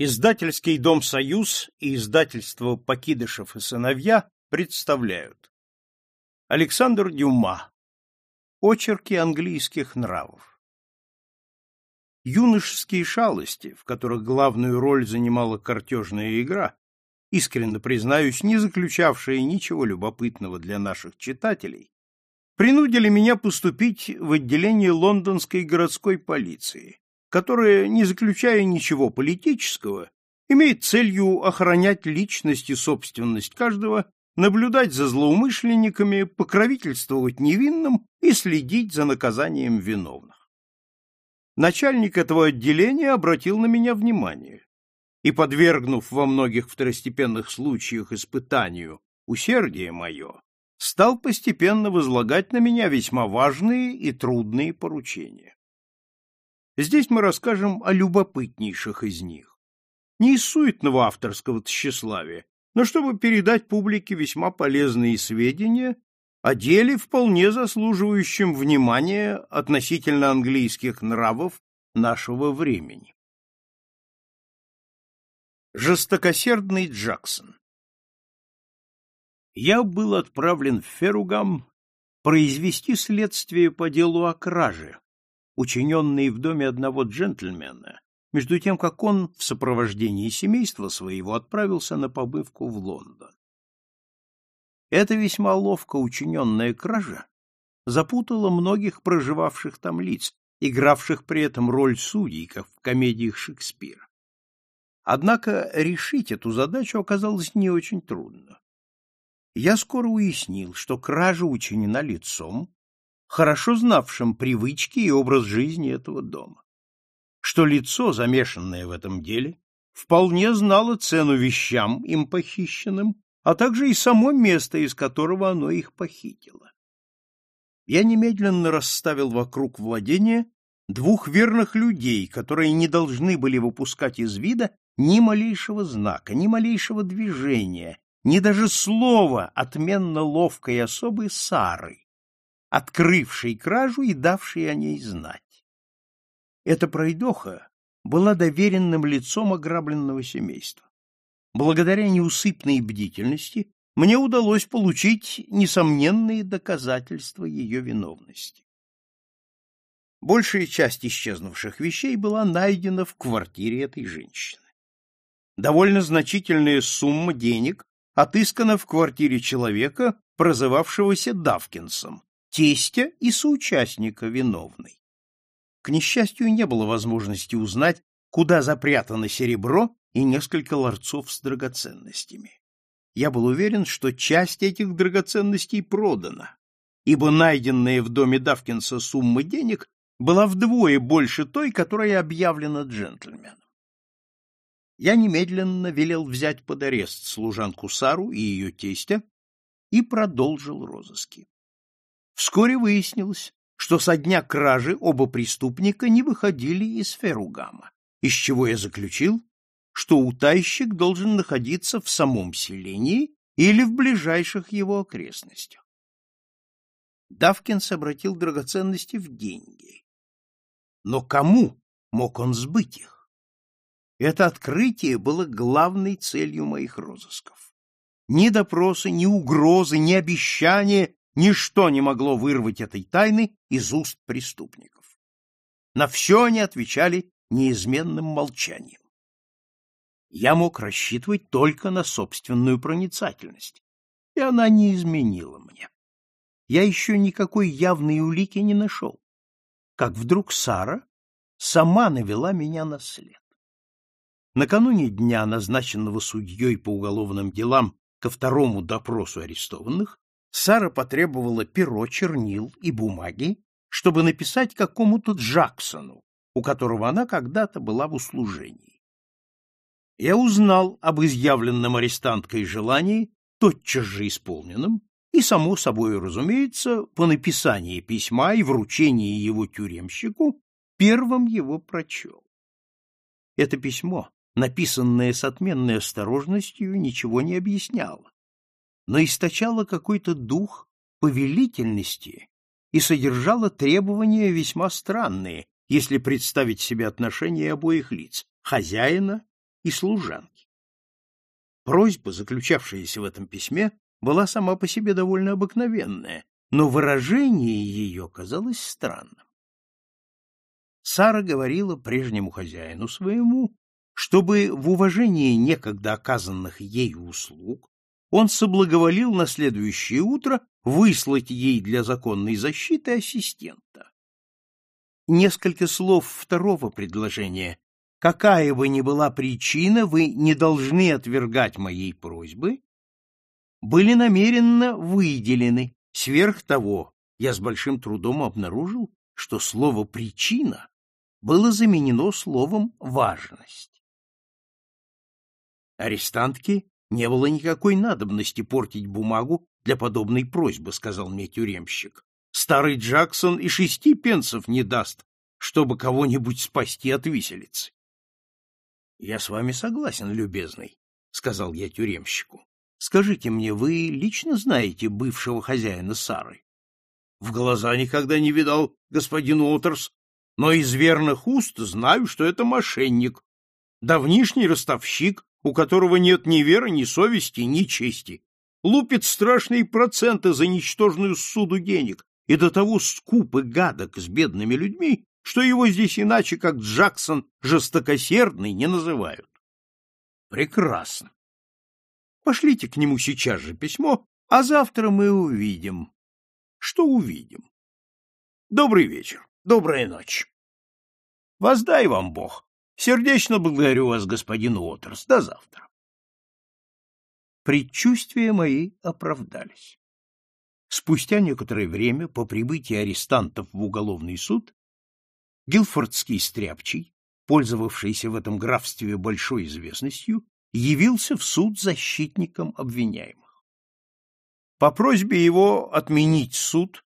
Издательский дом «Союз» и издательство «Покидышев и сыновья» представляют. Александр Дюма. Очерки английских нравов. Юношеские шалости, в которых главную роль занимала картежная игра, искренне признаюсь, не заключавшая ничего любопытного для наших читателей, принудили меня поступить в отделение лондонской городской полиции, которая, не заключая ничего политического, имеет целью охранять личность и собственность каждого, наблюдать за злоумышленниками, покровительствовать невинным и следить за наказанием виновных. Начальник этого отделения обратил на меня внимание и, подвергнув во многих второстепенных случаях испытанию усердие мое, стал постепенно возлагать на меня весьма важные и трудные поручения. Здесь мы расскажем о любопытнейших из них. Не из суетного авторского тщеславия, но чтобы передать публике весьма полезные сведения о деле, вполне заслуживающем внимания относительно английских нравов нашего времени. Жестокосердный Джексон Я был отправлен в Феругам произвести следствие по делу о краже, учиненный в доме одного джентльмена, между тем как он в сопровождении семейства своего отправился на побывку в Лондон. Эта весьма ловко учиненная кража запутала многих проживавших там лиц, игравших при этом роль судей, как в комедиях Шекспира. Однако решить эту задачу оказалось не очень трудно. Я скоро уяснил, что кража учинена лицом, хорошо знавшим привычки и образ жизни этого дома. Что лицо, замешанное в этом деле, вполне знало цену вещам, им похищенным, а также и само место, из которого оно их похитило. Я немедленно расставил вокруг владения двух верных людей, которые не должны были выпускать из вида ни малейшего знака, ни малейшего движения, ни даже слова отменно ловкой особы Сары, открывшей кражу и давшей о ней знать. Эта пройдоха была доверенным лицом ограбленного семейства. Благодаря неусыпной бдительности мне удалось получить несомненные доказательства ее виновности. Большая часть исчезнувших вещей была найдена в квартире этой женщины. Довольно значительная сумма денег отыскана в квартире человека, прозывавшегося Давкинсом, тестя и соучастника виновной. К несчастью, не было возможности узнать, куда запрятано серебро и несколько ларцов с драгоценностями. Я был уверен, что часть этих драгоценностей продана, ибо найденная в доме Давкинса сумма денег была вдвое больше той, которая объявлена джентльменом. Я немедленно велел взять под арест служанку Сару и ее тестя и продолжил розыски. Вскоре выяснилось, что со дня кражи оба преступника не выходили из Феругама, из чего я заключил, что утайщик должен находиться в самом селении или в ближайших его окрестностях. Давкинс обратил драгоценности в деньги. Но кому мог он сбыть их? Это открытие было главной целью моих розысков. Ни допросы, ни угрозы, ни обещания Ничто не могло вырвать этой тайны из уст преступников. На все они отвечали неизменным молчанием. Я мог рассчитывать только на собственную проницательность, и она не изменила мне. Я еще никакой явной улики не нашел, как вдруг Сара сама навела меня на след. Накануне дня, назначенного судьей по уголовным делам ко второму допросу арестованных, Сара потребовала перо, чернил и бумаги, чтобы написать какому-то Джексону, у которого она когда-то была в услужении. Я узнал об изъявленном арестанткой желании, тотчас же исполненном, и, само собой разумеется, по написании письма и вручении его тюремщику, первым его прочел. Это письмо, написанное с отменной осторожностью, ничего не объясняло но источала какой-то дух повелительности и содержала требования весьма странные, если представить себе отношения обоих лиц — хозяина и служанки. Просьба, заключавшаяся в этом письме, была сама по себе довольно обыкновенная, но выражение ее казалось странным. Сара говорила прежнему хозяину своему, чтобы в уважении некогда оказанных ею услуг он соблаговолил на следующее утро выслать ей для законной защиты ассистента. Несколько слов второго предложения. Какая бы ни была причина, вы не должны отвергать моей просьбы, были намеренно выделены. Сверх того, я с большим трудом обнаружил, что слово «причина» было заменено словом «важность». Арестантке не было никакой надобности портить бумагу для подобной просьбы, сказал мне тюремщик. Старый Джексон и шести пенсов не даст, чтобы кого-нибудь спасти от виселицы. Я с вами согласен, любезный, сказал я тюремщику. Скажите мне, вы лично знаете бывшего хозяина Сары? В глаза никогда не видал господин Уотерс, но из верных уст знаю, что это мошенник, давнишний ростовщик, у которого нет ни веры, ни совести, ни чести. Лупит страшные проценты за ничтожную суду денег и до того скуп и гадок с бедными людьми, что его здесь иначе, как Джексон жестокосердный, не называют. Прекрасно. Пошлите к нему сейчас же письмо, а завтра мы увидим. Что увидим? Добрый вечер, добрая ночь. Воздай вам Бог. Сердечно благодарю вас, господин Уотерс. До завтра. Предчувствия мои оправдались. Спустя некоторое время по прибытии арестантов в уголовный суд Гилфордский стряпчий, пользовавшийся в этом графстве большой известностью, явился в суд защитником обвиняемых. По просьбе его отменить суд,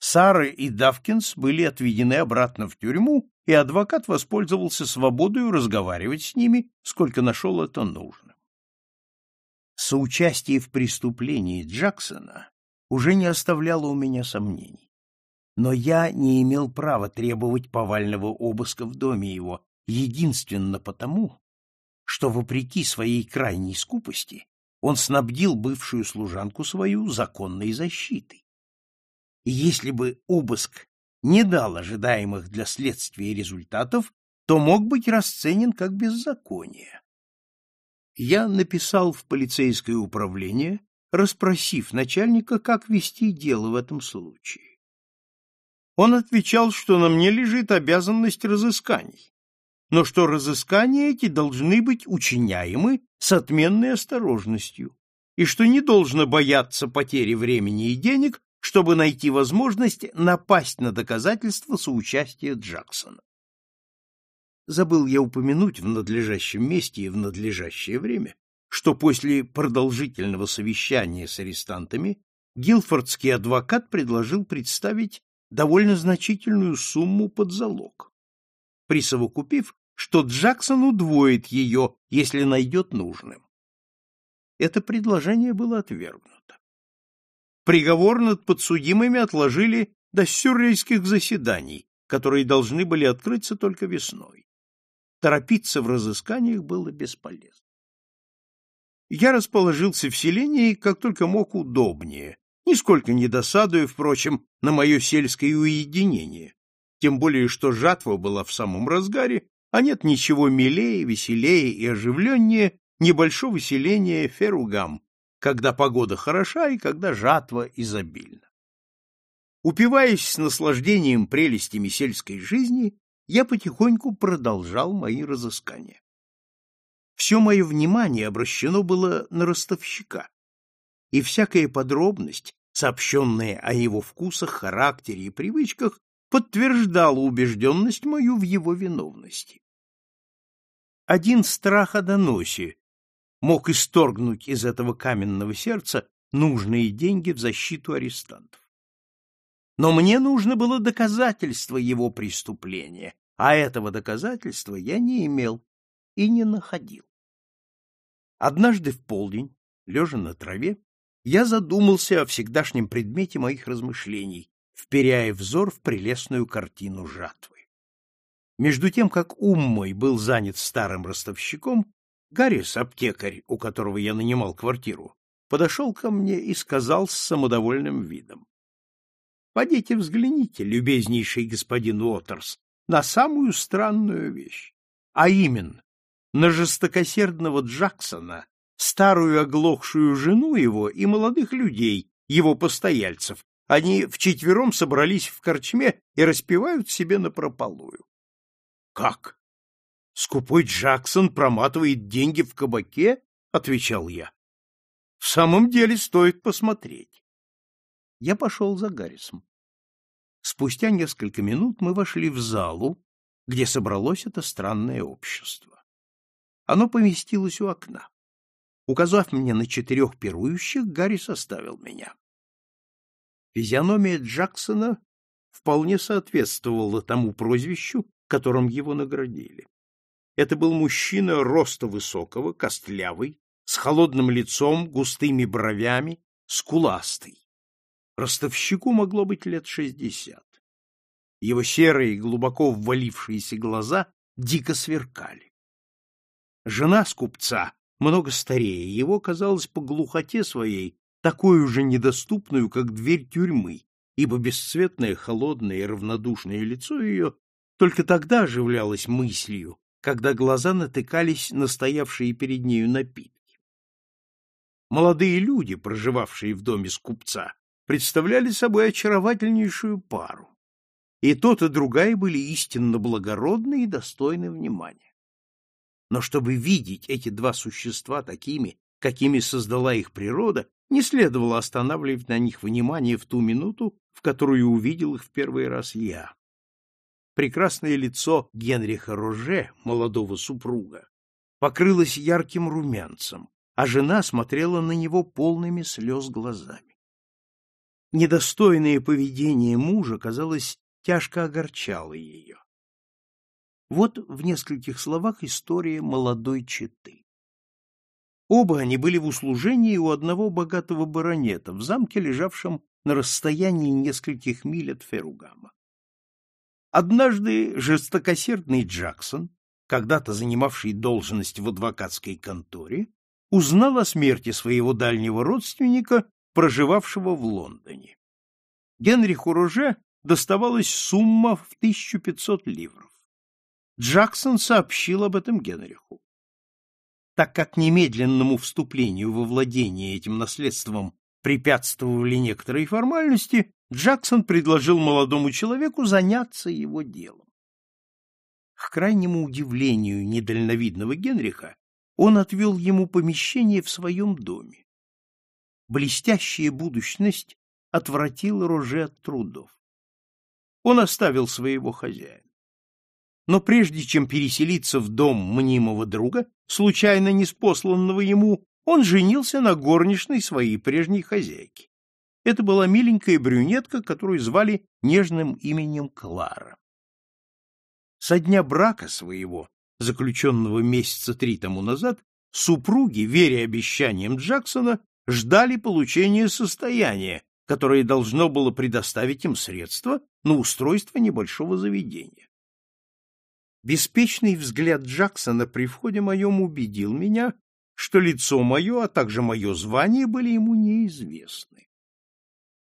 Сара и Давкинс были отведены обратно в тюрьму, и адвокат воспользовался свободой разговаривать с ними, сколько нашел это нужным. Соучастие в преступлении Джексона уже не оставляло у меня сомнений. Но я не имел права требовать повального обыска в доме его, единственно потому, что, вопреки своей крайней скупости, он снабдил бывшую служанку свою законной защитой. И если бы обыск не дал ожидаемых для следствия результатов, то мог быть расценен как беззаконие. Я написал в полицейское управление, расспросив начальника, как вести дело в этом случае. Он отвечал, что на мне лежит обязанность разысканий, но что разыскания эти должны быть учиняемы с отменной осторожностью, и что не должно бояться потери времени и денег, чтобы найти возможность напасть на доказательства соучастия Джексона. Забыл я упомянуть в надлежащем месте и в надлежащее время, что после продолжительного совещания с арестантами Гилфордский адвокат предложил представить довольно значительную сумму под залог присовокупив, что Джексон удвоит ее, если найдет нужным. Это предложение было отвергнуто. Приговор над подсудимыми отложили до сюррейских заседаний, которые должны были открыться только весной. Торопиться в разысканиях было бесполезно. Я расположился в селении как только мог удобнее, нисколько не досадуя, впрочем, на мое сельское уединение, тем более что жатва была в самом разгаре, а нет ничего милее, веселее и оживленнее небольшого селения Феругам, когда погода хороша и когда жатва изобильна. Упиваясь с наслаждением прелестями сельской жизни, я потихоньку продолжал мои разыскания. Все мое внимание обращено было на ростовщика, и всякая подробность, сообщенная о его вкусах, характере и привычках, подтверждало убежденность мою в его виновности. Один страх о доносе мог исторгнуть из этого каменного сердца нужные деньги в защиту арестантов. Но мне нужно было доказательство его преступления, а этого доказательства я не имел и не находил. Однажды в полдень, лежа на траве, я задумался о всегдашнем предмете моих размышлений вперяя взор в прелестную картину жатвы. Между тем, как ум мой был занят старым ростовщиком, Гаррис, аптекарь, у которого я нанимал квартиру, подошел ко мне и сказал с самодовольным видом. — Пойдите взгляните, любезнейший господин Уотерс, на самую странную вещь, а именно на жестокосердного Джексона, старую оглохшую жену его и молодых людей, его постояльцев. Они вчетвером собрались в корчме и распевают себе напропалую. — Как? Скупой Джексон проматывает деньги в кабаке? — отвечал я. — В самом деле стоит посмотреть. Я пошел за Гаррисом. Спустя несколько минут мы вошли в залу, где собралось это странное общество. Оно поместилось у окна. Указав мне на четырех пирующих, Гарри составил меня. Физиономия Джексона вполне соответствовала тому прозвищу, которым его наградили. Это был мужчина роста высокого, костлявый, с холодным лицом, густыми бровями, скуластый. Ростовщику могло быть лет шестьдесят. Его серые, глубоко ввалившиеся глаза дико сверкали. Жена скупца много старее его, казалось по глухоте своей такой же недоступную, как дверь тюрьмы, ибо бесцветное, холодное и равнодушное лицо ее только тогда оживлялось мыслью, когда глаза натыкались на стоявшие перед нею напитки. Молодые люди, проживавшие в доме скупца, представляли собой очаровательнейшую пару. И тот, и другая были истинно благородны и достойны внимания. Но чтобы видеть эти два существа такими, какими создала их природа, не следовало останавливать на них внимание в ту минуту, в которую увидел их в первый раз я. Прекрасное лицо Генриха Роже, молодого супруга, покрылось ярким румянцем, а жена смотрела на него полными слез глазами. Недостойное поведение мужа, казалось, тяжко огорчало ее. Вот в нескольких словах история молодой четы. Оба они были в услужении у одного богатого баронета в замке, лежавшем на расстоянии нескольких миль от Феругама. Однажды жестокосердный Джексон, когда-то занимавший должность в адвокатской конторе, узнал о смерти своего дальнего родственника, проживавшего в Лондоне. Генриху Роже доставалась сумма в 1500 ливров. Джексон сообщил об этом Генриху. Так как немедленному вступлению во владение этим наследством препятствовали некоторые формальности, Джексон предложил молодому человеку заняться его делом. К крайнему удивлению недальновидного Генриха он отвел ему помещение в своем доме. Блестящая будущность отвратила Роже от трудов. Он оставил своего хозяина но прежде чем переселиться в дом мнимого друга, случайно неспосланного ему, он женился на горничной своей прежней хозяйки. Это была миленькая брюнетка, которую звали нежным именем Клара. Со дня брака своего, заключенного месяца три тому назад, супруги, веря обещаниям Джексона, ждали получения состояния, которое должно было предоставить им средства на устройство небольшого заведения. Беспечный взгляд Джексона при входе моем убедил меня, что лицо мое, а также мое звание были ему неизвестны.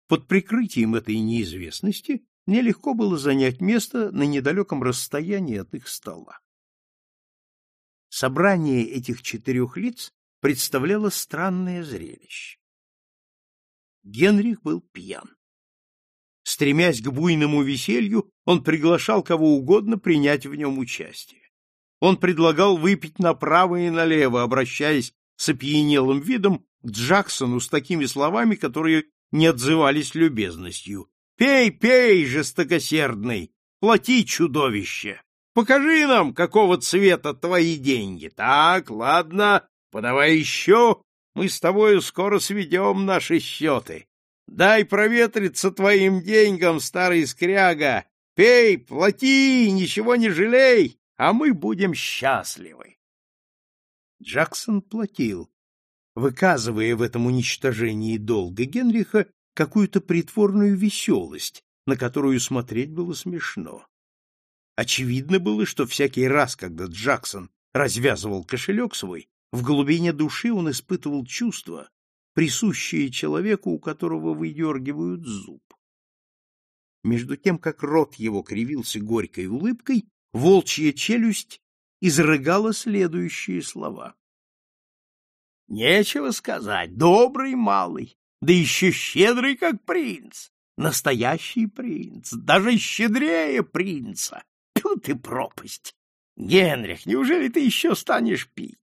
Под прикрытием этой неизвестности мне легко было занять место на недалеком расстоянии от их стола. Собрание этих четырех лиц представляло странное зрелище. Генрих был пьян. Стремясь к буйному веселью, он приглашал кого угодно принять в нем участие. Он предлагал выпить направо и налево, обращаясь с опьянелым видом к Джексону с такими словами, которые не отзывались любезностью. «Пей, пей, жестокосердный! Плати, чудовище! Покажи нам, какого цвета твои деньги! Так, ладно, подавай еще, мы с тобою скоро сведем наши счеты. Дай проветриться твоим деньгам, старый скряга! Пей, плати, ничего не жалей, а мы будем счастливы. Джексон платил, выказывая в этом уничтожении долга Генриха какую-то притворную веселость, на которую смотреть было смешно. Очевидно было, что всякий раз, когда Джексон развязывал кошелек свой, В глубине души он испытывал чувство, присущее человеку, у которого выдергивают зуб. Между тем, как рот его кривился горькой улыбкой, волчья челюсть изрыгала следующие слова. Нечего сказать, добрый малый, да еще щедрый, как принц. Настоящий принц, даже щедрее принца. Тут и пропасть. Генрих, неужели ты еще станешь пить?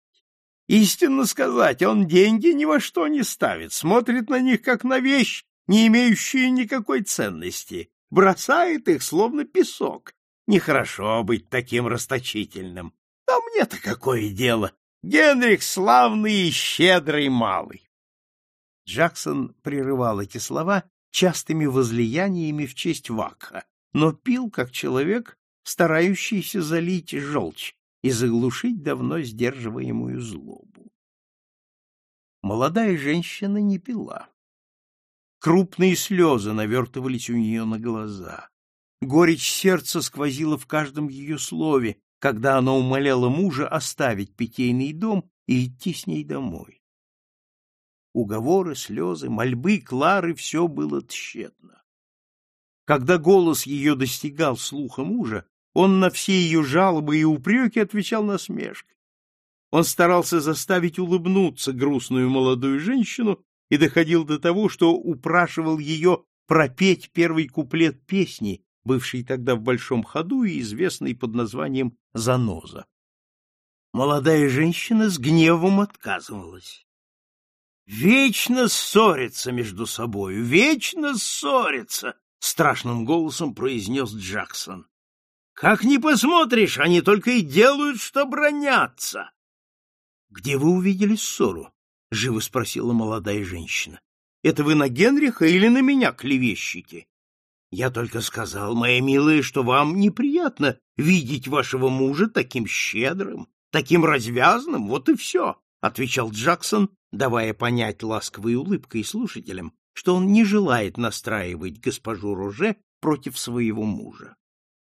Истинно сказать, он деньги ни во что не ставит, смотрит на них как на вещь, не имеющую никакой ценности, бросает их, словно песок. Нехорошо быть таким расточительным. А мне-то какое дело? Генрих славный и щедрый малый. Джексон прерывал эти слова частыми возлияниями в честь Вакха, но пил как человек, старающийся залить желчь и заглушить давно сдерживаемую злобу. Молодая женщина не пила. Крупные слезы навертывались у нее на глаза. Горечь сердца сквозила в каждом ее слове, когда она умоляла мужа оставить питейный дом и идти с ней домой. Уговоры, слезы, мольбы Клары — все было тщетно. Когда голос ее достигал слуха мужа, он на все ее жалобы и упреки отвечал насмешкой. Он старался заставить улыбнуться грустную молодую женщину и доходил до того, что упрашивал ее пропеть первый куплет песни, бывший тогда в большом ходу и известный под названием «Заноза». Молодая женщина с гневом отказывалась. «Вечно ссорятся между собою, вечно ссорятся!» — страшным голосом произнес Джексон. «Как ни посмотришь, они только и делают, что бронятся!» «Где вы увидели ссору?» — живо спросила молодая женщина. «Это вы на Генриха или на меня клевещете?» Я только сказал, моя милая, что вам неприятно видеть вашего мужа таким щедрым, таким развязным, вот и все, — отвечал Джексон, давая понять ласковой улыбкой слушателям, что он не желает настраивать госпожу Роже против своего мужа.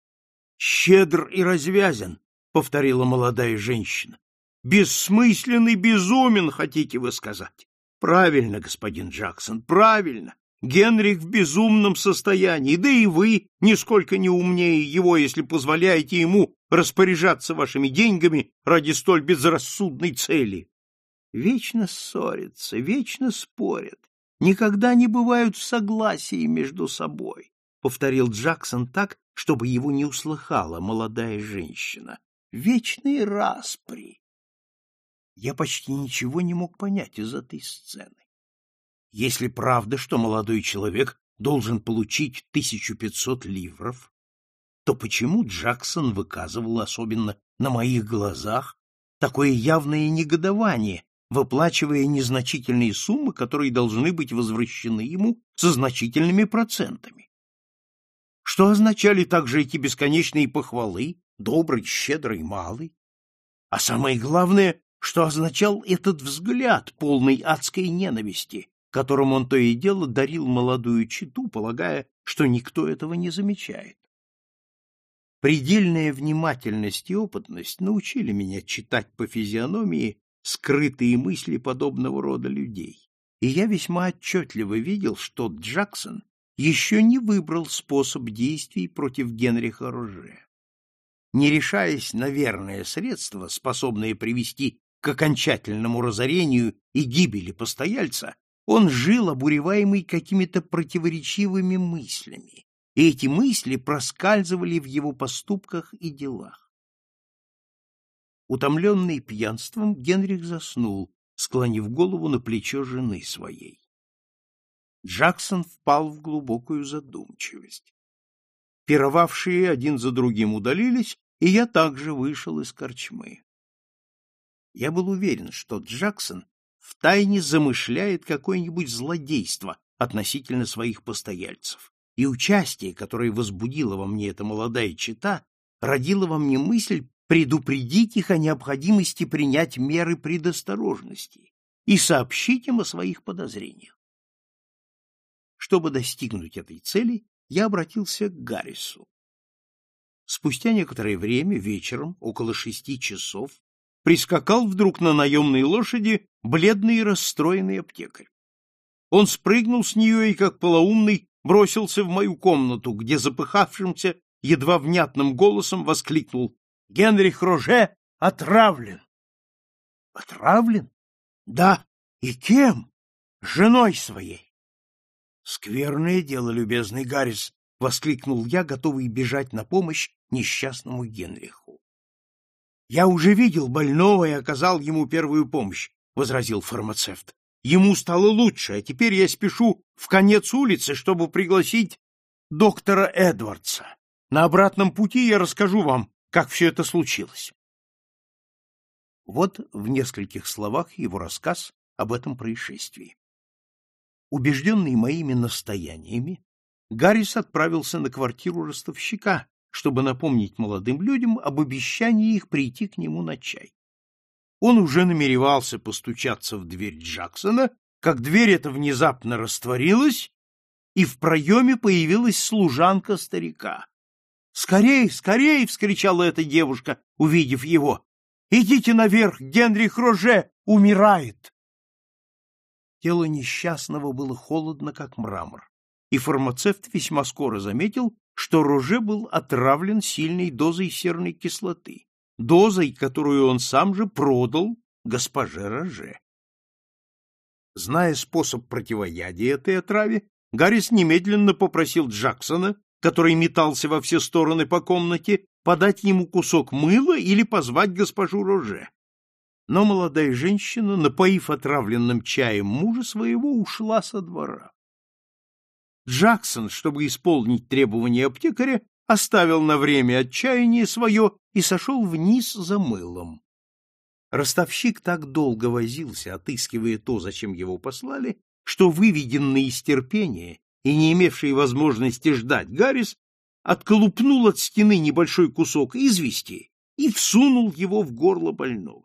— Щедр и развязен, — повторила молодая женщина. — Бессмысленный безумен, хотите вы сказать? Правильно, господин Джексон, правильно. Генрих в безумном состоянии, да и вы нисколько не умнее его, если позволяете ему распоряжаться вашими деньгами ради столь безрассудной цели. Вечно ссорятся, вечно спорят, никогда не бывают в согласии между собой, — повторил Джексон так, чтобы его не услыхала молодая женщина. Вечные распри. Я почти ничего не мог понять из этой сцены. Если правда, что молодой человек должен получить 1500 ливров, то почему Джексон выказывал, особенно на моих глазах, такое явное негодование, выплачивая незначительные суммы, которые должны быть возвращены ему со значительными процентами? Что означали также эти бесконечные похвалы, добрый, щедрый, малый? А самое главное, что означал этот взгляд, полный адской ненависти, которым он то и дело дарил молодую читу, полагая, что никто этого не замечает. Предельная внимательность и опытность научили меня читать по физиономии скрытые мысли подобного рода людей, и я весьма отчетливо видел, что Джексон еще не выбрал способ действий против Генриха Роже. Не решаясь на верное средство, способное привести к окончательному разорению и гибели постояльца, он жил, обуреваемый какими-то противоречивыми мыслями, и эти мысли проскальзывали в его поступках и делах. Утомленный пьянством, Генрих заснул, склонив голову на плечо жены своей. Джексон впал в глубокую задумчивость. Пировавшие один за другим удалились, и я также вышел из корчмы. Я был уверен, что Джексон втайне замышляет какое-нибудь злодейство относительно своих постояльцев. И участие, которое возбудило во мне эта молодая чита, родило во мне мысль предупредить их о необходимости принять меры предосторожности и сообщить им о своих подозрениях. Чтобы достигнуть этой цели, я обратился к Гаррису. Спустя некоторое время, вечером, около шести часов, прискакал вдруг на наемной лошади бледный и расстроенный аптекарь. Он спрыгнул с нее и, как полоумный, бросился в мою комнату, где запыхавшимся, едва внятным голосом воскликнул «Генрих Роже отравлен!» «Отравлен? Да. И кем? Женой своей!» «Скверное дело, любезный Гаррис!» — воскликнул я, готовый бежать на помощь несчастному Генриху. Я уже видел больного и оказал ему первую помощь, возразил фармацевт. Ему стало лучше, а теперь я спешу в конец улицы, чтобы пригласить доктора Эдвардса. На обратном пути я расскажу вам, как все это случилось. Вот в нескольких словах его рассказ об этом происшествии. Убежденный моими настояниями, Гаррис отправился на квартиру ростовщика, чтобы напомнить молодым людям об обещании их прийти к нему на чай. Он уже намеревался постучаться в дверь Джексона, как дверь эта внезапно растворилась, и в проеме появилась служанка старика. «Скорей, скорей!» — вскричала эта девушка, увидев его. «Идите наверх, Генрих Роже умирает!» Тело несчастного было холодно, как мрамор, и фармацевт весьма скоро заметил, что Роже был отравлен сильной дозой серной кислоты, дозой, которую он сам же продал госпоже Роже. Зная способ противоядия этой отраве, Гаррис немедленно попросил Джексона, который метался во все стороны по комнате, подать ему кусок мыла или позвать госпожу Роже. Но молодая женщина, напоив отравленным чаем мужа своего, ушла со двора. Джексон, чтобы исполнить требования аптекаря, оставил на время отчаяние свое и сошел вниз за мылом. Ростовщик так долго возился, отыскивая то, зачем его послали, что выведенный из терпения и не имевший возможности ждать Гаррис отколупнул от стены небольшой кусок извести и всунул его в горло больного.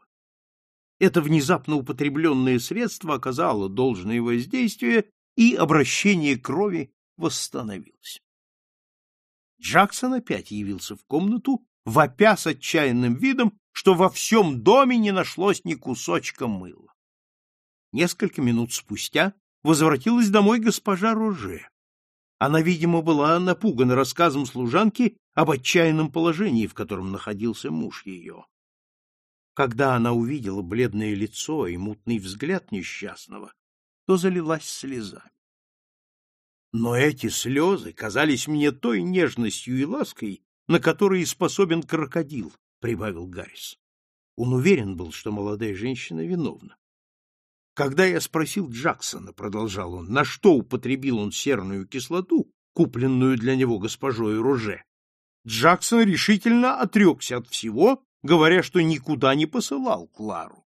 Это внезапно употребленное средство оказало должное воздействие и обращение крови восстановилось. Джексон опять явился в комнату, вопя с отчаянным видом, что во всем доме не нашлось ни кусочка мыла. Несколько минут спустя возвратилась домой госпожа Роже. Она, видимо, была напугана рассказом служанки об отчаянном положении, в котором находился муж ее. Когда она увидела бледное лицо и мутный взгляд несчастного, то залилась слезами. Но эти слезы казались мне той нежностью и лаской, на которые способен крокодил, — прибавил Гаррис. Он уверен был, что молодая женщина виновна. Когда я спросил Джексона, — продолжал он, — на что употребил он серную кислоту, купленную для него госпожой Роже, Джексон решительно отрекся от всего, говоря, что никуда не посылал Клару.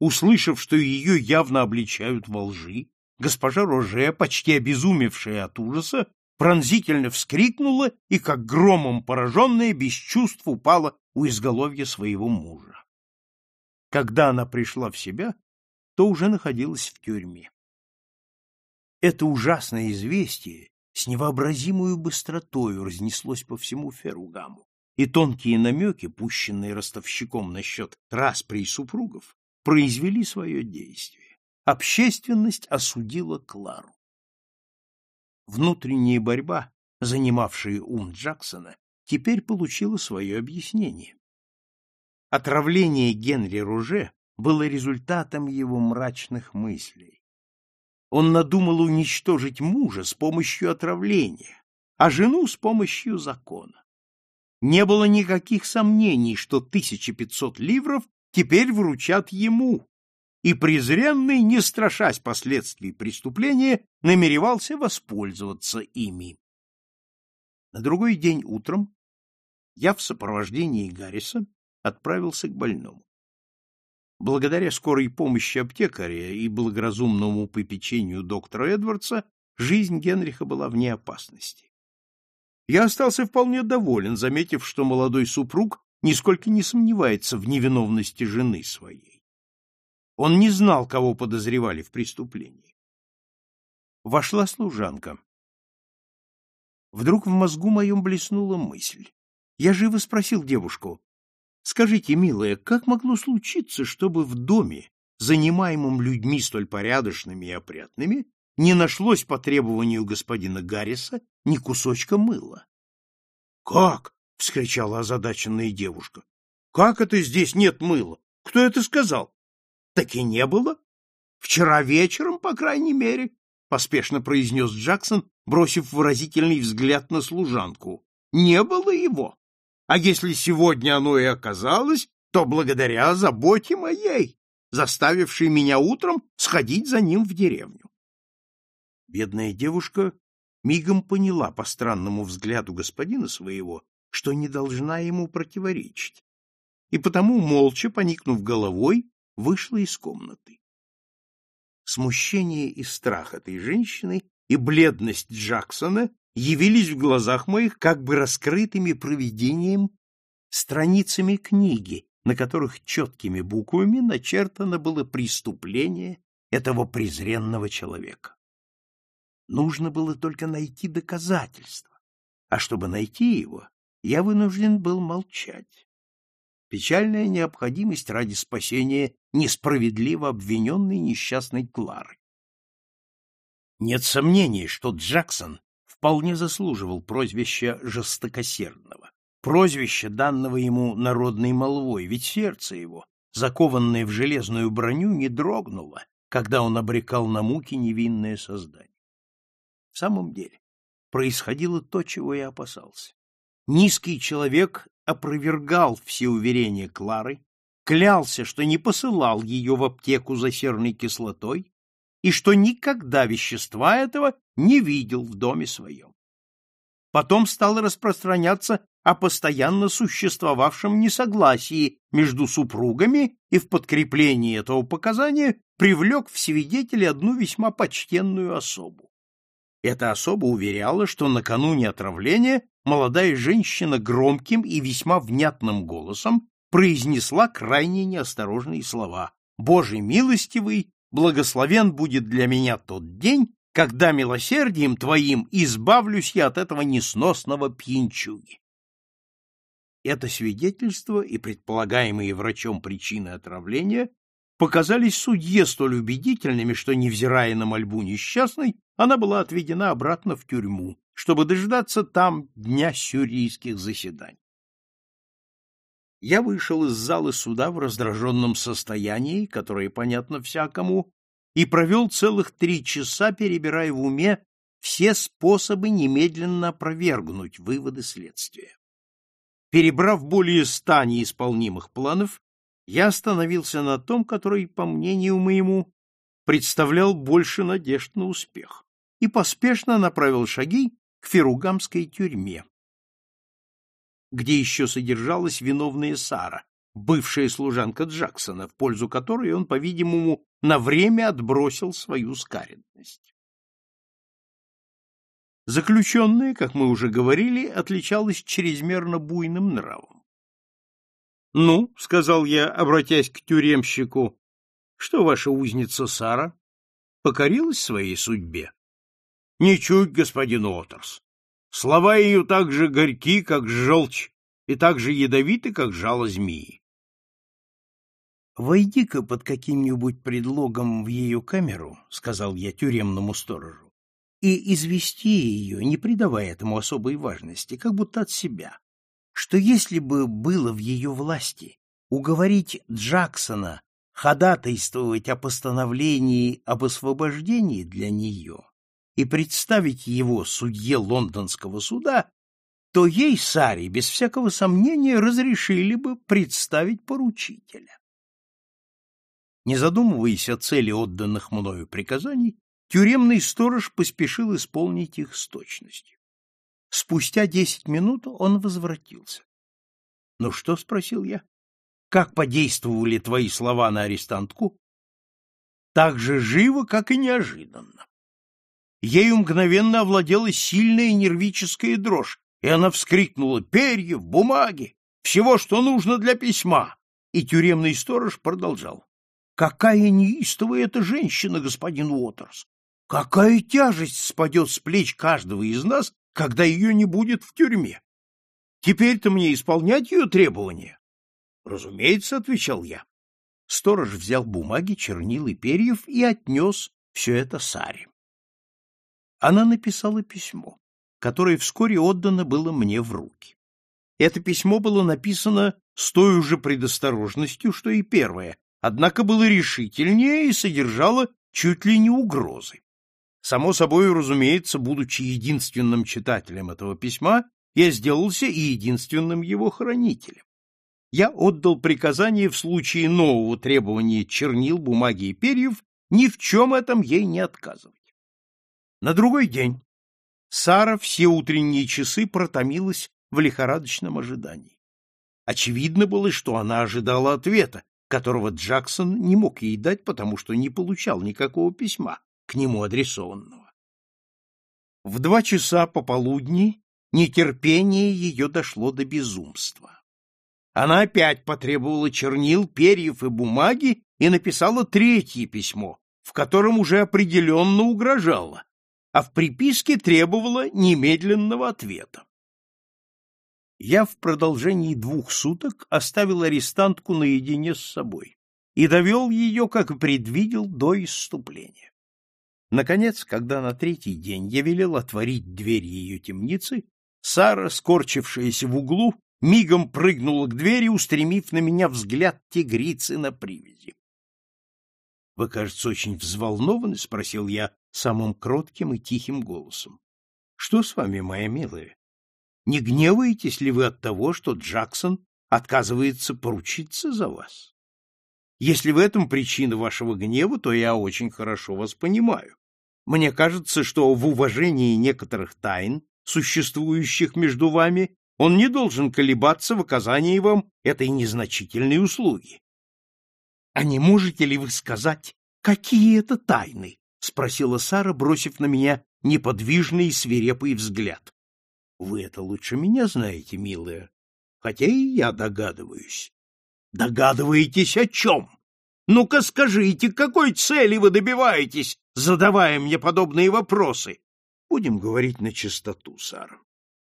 Услышав, что ее явно обличают во лжи, Госпожа Роже, почти обезумевшая от ужаса, пронзительно вскрикнула и, как громом пораженная, без чувств упала у изголовья своего мужа. Когда она пришла в себя, то уже находилась в тюрьме. Это ужасное известие с невообразимой быстротою разнеслось по всему Феругаму, и тонкие намеки, пущенные ростовщиком насчет распри супругов, произвели свое действие общественность осудила Клару. Внутренняя борьба, занимавшая ум Джексона, теперь получила свое объяснение. Отравление Генри Руже было результатом его мрачных мыслей. Он надумал уничтожить мужа с помощью отравления, а жену с помощью закона. Не было никаких сомнений, что 1500 ливров теперь вручат ему, и презренный, не страшась последствий преступления, намеревался воспользоваться ими. На другой день утром я в сопровождении Гарриса отправился к больному. Благодаря скорой помощи аптекаря и благоразумному попечению доктора Эдвардса жизнь Генриха была вне опасности. Я остался вполне доволен, заметив, что молодой супруг нисколько не сомневается в невиновности жены своей. Он не знал, кого подозревали в преступлении. Вошла служанка. Вдруг в мозгу моем блеснула мысль. Я живо спросил девушку, Скажите, милая, как могло случиться, чтобы в доме, занимаемом людьми столь порядочными и опрятными, не нашлось по требованию господина Гарриса ни кусочка мыла? — Как? — вскричала озадаченная девушка. — Как это здесь нет мыла? Кто это сказал? — Так и не было. Вчера вечером, по крайней мере, — поспешно произнес Джексон, бросив выразительный взгляд на служанку. — Не было его. А если сегодня оно и оказалось, то благодаря заботе моей, заставившей меня утром сходить за ним в деревню. Бедная девушка мигом поняла по странному взгляду господина своего, что не должна ему противоречить, и потому, молча поникнув головой, вышла из комнаты. Смущение и страх этой женщины и бледность Джексона явились в глазах моих как бы раскрытыми провидением страницами книги, на которых четкими буквами начертано было преступление этого презренного человека. Нужно было только найти доказательства, а чтобы найти его, я вынужден был молчать. Печальная необходимость ради спасения несправедливо обвиненной несчастной Клары. Нет сомнений, что Джексон вполне заслуживал прозвища жестокосердного, прозвища, данного ему народной молвой, ведь сердце его, закованное в железную броню, не дрогнуло, когда он обрекал на муки невинное создание. В самом деле, происходило то, чего я опасался. Низкий человек опровергал все уверения Клары, клялся, что не посылал ее в аптеку за серной кислотой и что никогда вещества этого не видел в доме своем. Потом стало распространяться о постоянно существовавшем несогласии между супругами и в подкреплении этого показания привлек в свидетели одну весьма почтенную особу. Эта особа уверяла, что накануне отравления молодая женщина громким и весьма внятным голосом произнесла крайне неосторожные слова «Боже милостивый, благословен будет для меня тот день, когда милосердием твоим избавлюсь я от этого несносного пьянчуги. Это свидетельство и предполагаемые врачом причины отравления показались судье столь убедительными, что, невзирая на мольбу несчастной, она была отведена обратно в тюрьму, чтобы дождаться там дня сюрийских заседаний. Я вышел из зала суда в раздраженном состоянии, которое понятно всякому, и провел целых три часа, перебирая в уме все способы немедленно опровергнуть выводы следствия. Перебрав более ста неисполнимых планов, я остановился на том, который, по мнению моему, представлял больше надежд на успех, и поспешно направил шаги к Феругамской тюрьме, где еще содержалась виновная Сара, бывшая служанка Джексона, в пользу которой он, по-видимому, на время отбросил свою скаредность. Заключенная, как мы уже говорили, отличалась чрезмерно буйным нравом. — Ну, — сказал я, обратясь к тюремщику, — что ваша узница Сара покорилась своей судьбе? — Ничуть, господин Отерс. Слова ее так же горьки, как желчь, и так же ядовиты, как жало змеи. «Войди-ка под каким-нибудь предлогом в ее камеру», — сказал я тюремному сторожу, «и извести ее, не придавая этому особой важности, как будто от себя, что если бы было в ее власти уговорить Джексона ходатайствовать о постановлении об освобождении для нее и представить его судье лондонского суда, то ей, Саре, без всякого сомнения, разрешили бы представить поручителя. Не задумываясь о цели отданных мною приказаний, тюремный сторож поспешил исполнить их с точностью. Спустя десять минут он возвратился. — Ну что? — спросил я. — Как подействовали твои слова на арестантку? — Так же живо, как и неожиданно. Ею мгновенно овладела сильная нервическая дрожь, и она вскрикнула «Перьев, бумаги, всего, что нужно для письма!» И тюремный сторож продолжал. Какая неистовая эта женщина, господин Уотерс! Какая тяжесть спадет с плеч каждого из нас, когда ее не будет в тюрьме! Теперь-то мне исполнять ее требования. — Разумеется, — отвечал я. Сторож взял бумаги, чернил и перьев и отнес все это Саре. Она написала письмо, которое вскоре отдано было мне в руки. Это письмо было написано с той же предосторожностью, что и первое, однако было решительнее и содержало чуть ли не угрозы. Само собой, разумеется, будучи единственным читателем этого письма, я сделался и единственным его хранителем. Я отдал приказание в случае нового требования чернил, бумаги и перьев ни в чем этом ей не отказывать. На другой день Сара все утренние часы протомилась в лихорадочном ожидании. Очевидно было, что она ожидала ответа, которого Джексон не мог ей дать, потому что не получал никакого письма, к нему адресованного. В два часа пополудни нетерпение ее дошло до безумства. Она опять потребовала чернил, перьев и бумаги и написала третье письмо, в котором уже определенно угрожала, а в приписке требовала немедленного ответа. Я в продолжении двух суток оставил арестантку наедине с собой и довел ее, как и предвидел, до исступления. Наконец, когда на третий день я велел отворить дверь ее темницы, Сара, скорчившаяся в углу, мигом прыгнула к двери, устремив на меня взгляд тигрицы на привязи. — Вы, кажется, очень взволнованы? — спросил я самым кротким и тихим голосом. — Что с вами, моя милая? Не гневаетесь ли вы от того, что Джексон отказывается поручиться за вас? Если в этом причина вашего гнева, то я очень хорошо вас понимаю. Мне кажется, что в уважении некоторых тайн, существующих между вами, он не должен колебаться в оказании вам этой незначительной услуги. — А не можете ли вы сказать, какие это тайны? — спросила Сара, бросив на меня неподвижный и свирепый взгляд. — Вы это лучше меня знаете, милая, хотя и я догадываюсь. — Догадываетесь о чем? Ну-ка скажите, какой цели вы добиваетесь, задавая мне подобные вопросы? Будем говорить на чистоту, Сара.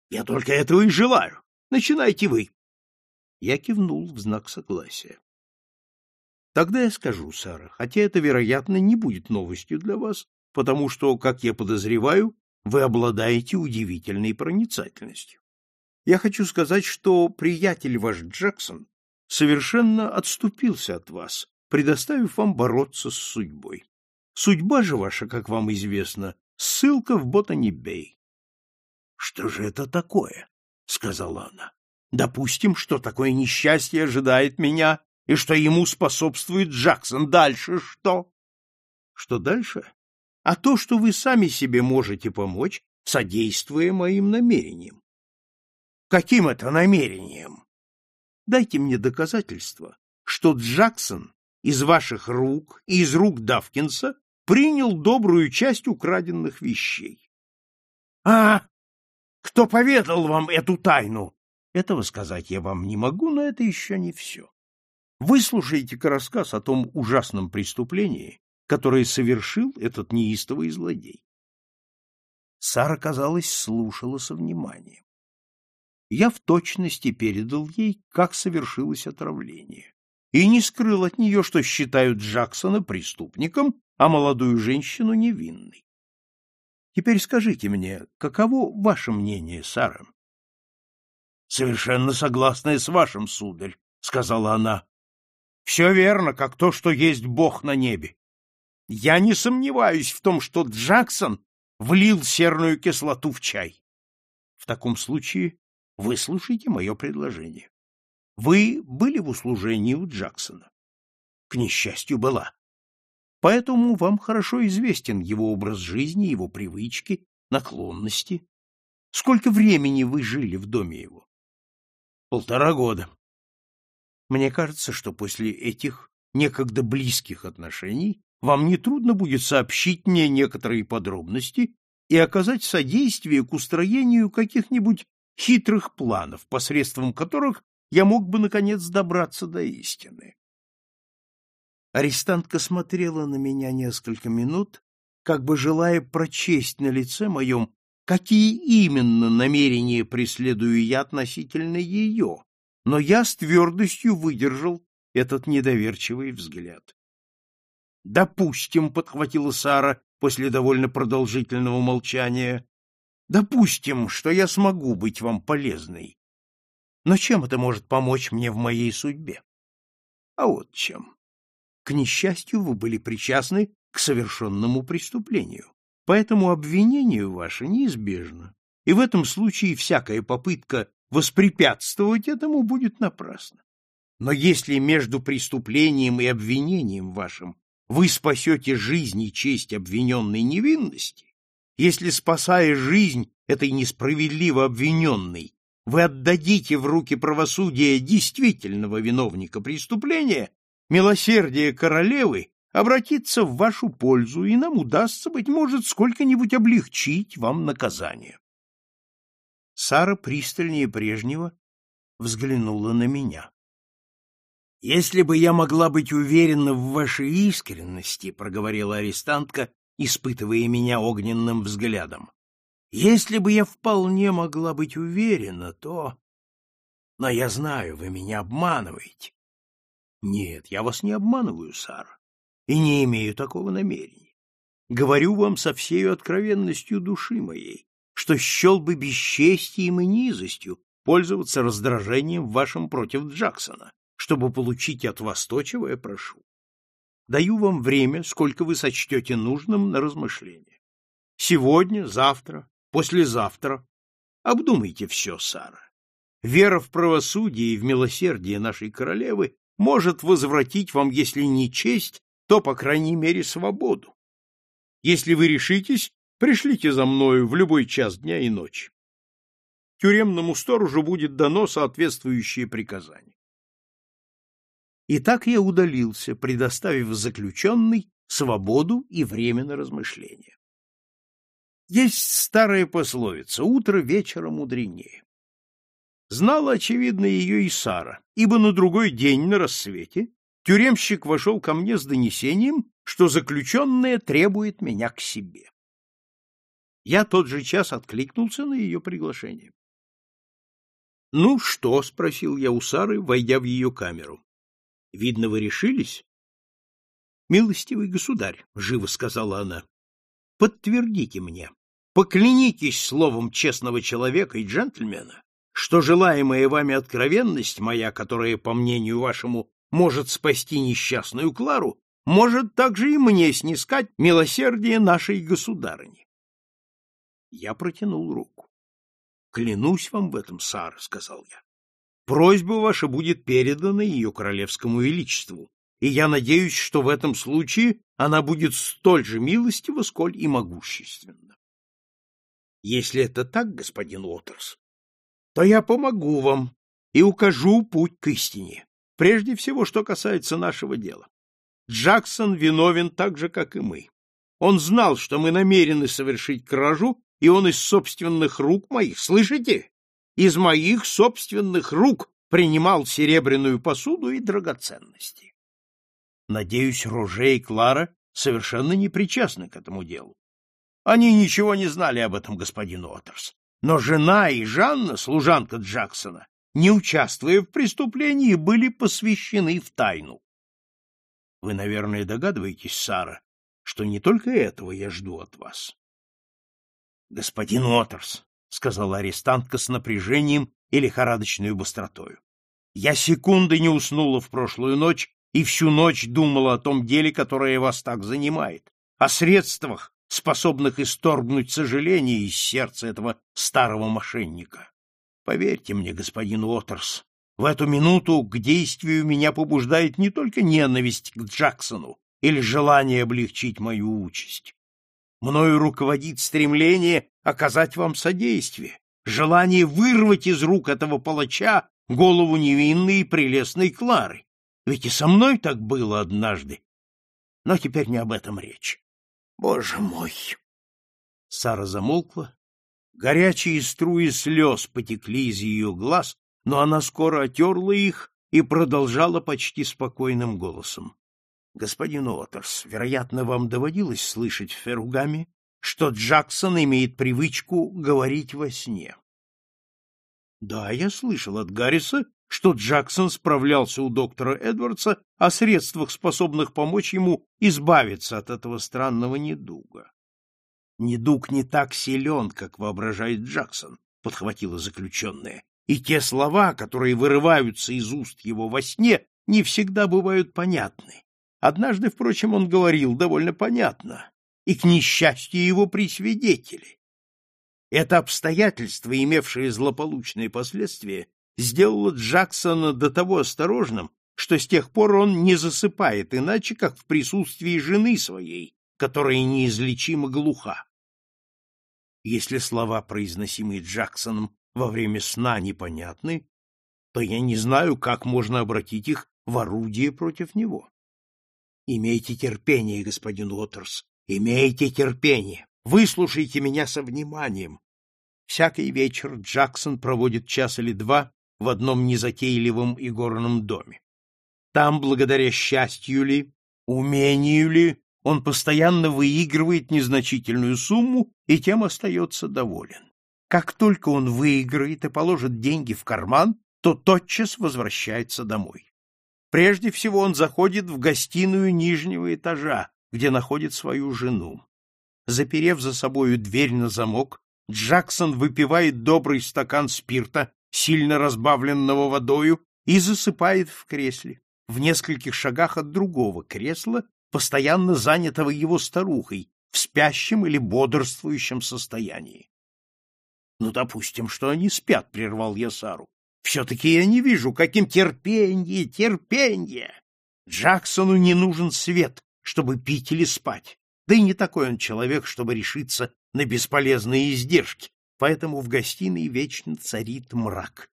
Я только этого и желаю. Начинайте вы. Я кивнул в знак согласия. Тогда я скажу, Сара, хотя это, вероятно, не будет новостью для вас, потому что, как я подозреваю, вы обладаете удивительной проницательностью. Я хочу сказать, что приятель ваш Джексон совершенно отступился от вас предоставив вам бороться с судьбой. Судьба же ваша, как вам известно, ссылка в Ботани-Бей. — Что же это такое? — сказала она. — Допустим, что такое несчастье ожидает меня, и что ему способствует Джексон. Дальше что? — Что дальше? А то, что вы сами себе можете помочь, содействуя моим намерениям. — Каким это намерением? Дайте мне доказательства, что Джексон из ваших рук и из рук Давкинса принял добрую часть украденных вещей. — А, кто поведал вам эту тайну? Этого сказать я вам не могу, но это еще не все. Выслушайте-ка рассказ о том ужасном преступлении, которое совершил этот неистовый злодей. Сара, казалось, слушала со вниманием. Я в точности передал ей, как совершилось отравление и не скрыл от нее, что считают Джексона преступником, а молодую женщину невинной. Теперь скажите мне, каково ваше мнение, Сара? — Совершенно согласное с вашим, сударь, — сказала она. — Все верно, как то, что есть Бог на небе. Я не сомневаюсь в том, что Джексон влил серную кислоту в чай. В таком случае выслушайте мое предложение. Вы были в услужении у Джексона? К несчастью, была. Поэтому вам хорошо известен его образ жизни, его привычки, наклонности. Сколько времени вы жили в доме его? Полтора года. Мне кажется, что после этих некогда близких отношений вам не трудно будет сообщить мне некоторые подробности и оказать содействие к устроению каких-нибудь хитрых планов, посредством которых я мог бы, наконец, добраться до истины. Арестантка смотрела на меня несколько минут, как бы желая прочесть на лице моем, какие именно намерения преследую я относительно ее, но я с твердостью выдержал этот недоверчивый взгляд. «Допустим», — подхватила Сара после довольно продолжительного молчания, «допустим, что я смогу быть вам полезной. Но чем это может помочь мне в моей судьбе? А вот чем. К несчастью, вы были причастны к совершенному преступлению, поэтому обвинение ваше неизбежно, и в этом случае всякая попытка воспрепятствовать этому будет напрасна. Но если между преступлением и обвинением вашим вы спасете жизнь и честь обвиненной невинности, если, спасая жизнь этой несправедливо обвиненной, вы отдадите в руки правосудия действительного виновника преступления, милосердие королевы обратится в вашу пользу, и нам удастся, быть может, сколько-нибудь облегчить вам наказание. Сара пристальнее прежнего взглянула на меня. Если бы я могла быть уверена в вашей искренности, проговорила арестантка, испытывая меня огненным взглядом. Если бы я вполне могла быть уверена, то... Но я знаю, вы меня обманываете. Нет, я вас не обманываю, Сара, и не имею такого намерения. Говорю вам со всей откровенностью души моей, что счел бы бесчестием и низостью пользоваться раздражением вашим против Джексона, чтобы получить от вас то, чего я прошу. Даю вам время, сколько вы сочтете нужным на размышление. Сегодня, завтра, послезавтра. Обдумайте все, Сара. Вера в правосудие и в милосердие нашей королевы может возвратить вам, если не честь, то, по крайней мере, свободу. Если вы решитесь, пришлите за мною в любой час дня и ночи. Тюремному сторожу будет дано соответствующее приказание. И так я удалился, предоставив заключенной свободу и время на размышления. Есть старая пословица «утро вечера мудренее». Знала, очевидно, ее и Сара, ибо на другой день на рассвете тюремщик вошел ко мне с донесением, что заключенная требует меня к себе. Я тот же час откликнулся на ее приглашение. — Ну что? — спросил я у Сары, войдя в ее камеру. — Видно, вы решились? — Милостивый государь, — живо сказала она, — подтвердите мне, Поклянитесь словом честного человека и джентльмена, что желаемая вами откровенность моя, которая, по мнению вашему, может спасти несчастную Клару, может также и мне снискать милосердие нашей государыни. Я протянул руку. — Клянусь вам в этом, сар, — сказал я. — Просьба ваша будет передана ее королевскому величеству, и я надеюсь, что в этом случае она будет столь же милостива, сколь и могущественна. Если это так, господин Уотерс, то я помогу вам и укажу путь к истине. Прежде всего, что касается нашего дела. Джексон виновен так же, как и мы. Он знал, что мы намерены совершить кражу, и он из собственных рук моих, слышите? Из моих собственных рук принимал серебряную посуду и драгоценности. Надеюсь, Роже и Клара совершенно не причастны к этому делу. Они ничего не знали об этом, господин Уотерс. Но жена и Жанна, служанка Джексона, не участвуя в преступлении, были посвящены в тайну. Вы, наверное, догадываетесь, Сара, что не только этого я жду от вас. Господин Уотерс, сказала арестантка с напряжением и лихорадочной быстротою. Я секунды не уснула в прошлую ночь и всю ночь думала о том деле, которое вас так занимает, о средствах, способных исторгнуть сожаление из сердца этого старого мошенника. Поверьте мне, господин Уотерс, в эту минуту к действию меня побуждает не только ненависть к Джексону или желание облегчить мою участь. Мною руководит стремление оказать вам содействие, желание вырвать из рук этого палача голову невинной и прелестной Клары. Ведь и со мной так было однажды. Но теперь не об этом речь. Боже мой! Сара замолкла. Горячие струи слез потекли из ее глаз, но она скоро отерла их и продолжала почти спокойным голосом. — Господин Уотерс, вероятно, вам доводилось слышать в Феругаме, что Джексон имеет привычку говорить во сне. — Да, я слышал от Гарриса, что Джексон справлялся у доктора Эдвардса о средствах, способных помочь ему избавиться от этого странного недуга. Недуг не так силен, как воображает Джексон, подхватила заключенная, и те слова, которые вырываются из уст его во сне, не всегда бывают понятны. Однажды, впрочем, он говорил довольно понятно, и к несчастью его при свидетеле. Это обстоятельство, имевшее злополучные последствия, сделало Джексона до того осторожным, что с тех пор он не засыпает иначе, как в присутствии жены своей, которая неизлечимо глуха. Если слова, произносимые Джексоном во время сна, непонятны, то я не знаю, как можно обратить их в орудие против него. Имейте терпение, господин Уотерс, имейте терпение. Выслушайте меня со вниманием. Всякий вечер Джексон проводит час или два в одном незатейливом и горном доме. Там, благодаря счастью ли, умению ли, он постоянно выигрывает незначительную сумму и тем остается доволен. Как только он выиграет и положит деньги в карман, то тотчас возвращается домой. Прежде всего он заходит в гостиную нижнего этажа, где находит свою жену. Заперев за собою дверь на замок, Джексон выпивает добрый стакан спирта, сильно разбавленного водою, и засыпает в кресле, в нескольких шагах от другого кресла, постоянно занятого его старухой, в спящем или бодрствующем состоянии. — Ну, допустим, что они спят, — прервал я Сару. Все-таки я не вижу, каким терпенье, терпенье. Джексону не нужен свет, чтобы пить или спать. Да и не такой он человек, чтобы решиться на бесполезные издержки, поэтому в гостиной вечно царит мрак.